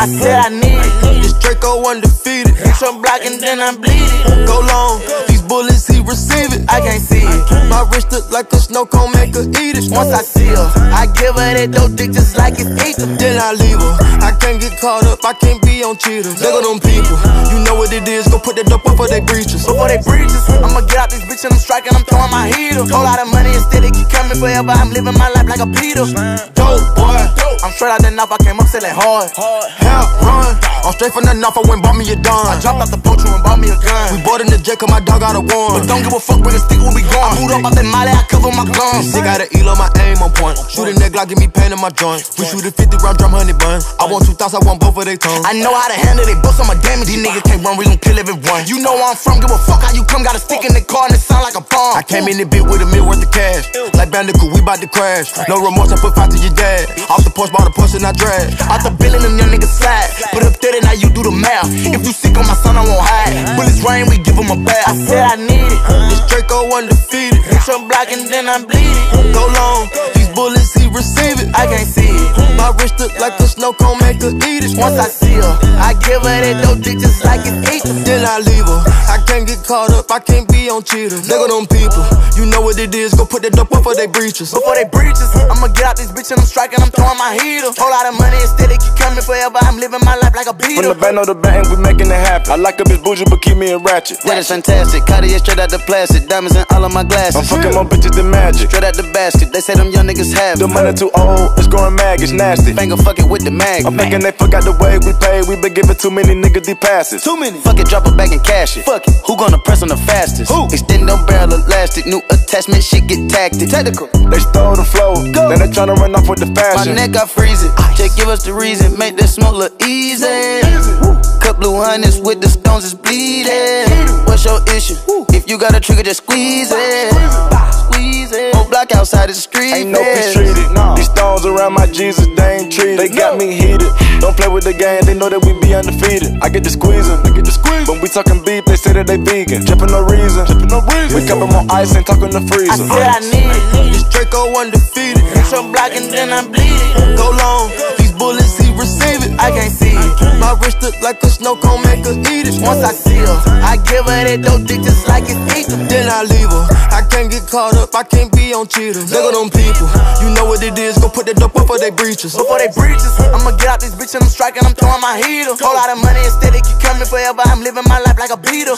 I said I need it. This Draco undefeated. Your block and then I'm bleeding. Go long. These bullets, he receive it. I can't see it. My wrist look like a snow cone, make her eat it. Once I see her, I give her that dope dick just like it's ether. Then I leave her. I can't get caught up, I can't be on cheaters. Look at them people. You know what it is, go put that dope up for they breaches. Before they breaches, I'ma get out this bitch and I'm striking, I'm throwing my heater. Whole lot of money instead, it keep coming forever. I'm living my life like a Peter. Dope boy, I'm straight out the knife, I came up selling hard. Hell run, I'm straight from the knife, I went bought me a dime. I dropped out the poacher and bought me a gun. We bought in the jet, cause my dog got a one. But don't give a fuck, bring a stick when we gone. I boot up out that molly, I cover my guns. Sick got an eel on my aim on point. Shoot a neck like give me pain in my joint. We shoot a 50 round drum, honey bun. I want two thoughts, I want both of they tongues. I know how to handle they bust on my damage. These niggas can't run, we gon' kill everyone. You know where I'm from, give a fuck how you come. Got a stick in the car and it sound like a bomb. I came in the bit with a meal worth of cash. Like Bandicoot, we bout to crash. No remorse, I put five to your dad. Off the porch, bought a push and I drag. Out the bill and them young niggas slide. Put up 30, now you do the math. If you sick on my son, I won't hide. Bullets rain, we give him a bath. I said I need it. Uh-huh. This Draco undefeated. Hit your block and then I bleed it. Go long. These bullets, he receive it. I can't see it. Uh-huh. My wrist look like a snow cone, make her eat it. Once I see her, I give her that dope dick just like it's ether. Then I leave her. I can't get caught up, I can't be on cheaters. Look at them people. You know what it is, go put that dope up for they breaches. Before they breaches, I'ma get out this bitch and I'm striking, I'm throwing my heater. Whole lot of money instead, it keep coming forever. I'm living my life like a From beater. the band of the band, we making it happen. I like a bitch bougie, but keep me in ratchet. That is fantastic. Cartier straight out the plastic. Diamonds in all of my glasses. I'm glasses. fucking more bitches than magic. Straight out the basket. They say them young niggas have it. The money too old, it's growing mag, it's nasty. Finger fuck it with the mag. I'm thinking they forgot the way we pay. We been giving too many niggas these passes. Too many. Fuck it, drop it back and cash it. Fuck it. Who gonna press on the fastest? Who? Extend them barrel elastic. New attachment, shit get tactic. Technical. They stole the flow, Go. now they tryna run off with the My fashion. neck got freezing. Just give us the reason. Make that smoke look easy. Cut blue hundreds with the stones is bleeding. What's your issue? If you got a trigger, just squeeze it. Squeeze it. Outside the street. Ain't no peace treated. These stones around my Jesus, they ain't treated. They got me heated. Don't play with the game, they know that we be undefeated. I get the squeezing, I get the squeeze. When we talking beef, they say that they vegan. Drippin' no reason, drippin' no reason. We cup 'em on ice and talking the I freezer. said I need it. This Draco undefeated. Hit your block and then I bleed it. Go long. These bullets, he receive it. I can't see it. My wrist look like a snow cone, make her eat it. Once I see I give her that dope dick just like it's ether. Then I leave her. I can't get caught up, I can't be on cheaters. Look at them people. You know what it is, go put that dope up for they breaches. Before they breaches, I'ma get out this bitch and I'm striking, I'm throwing my heater. Whole lot of money instead, it keep coming forever. I'm living my life like a beater.